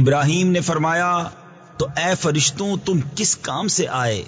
ابراہیم نے فرمایا تو اے فرشتوں تم کس کام سے آئے؟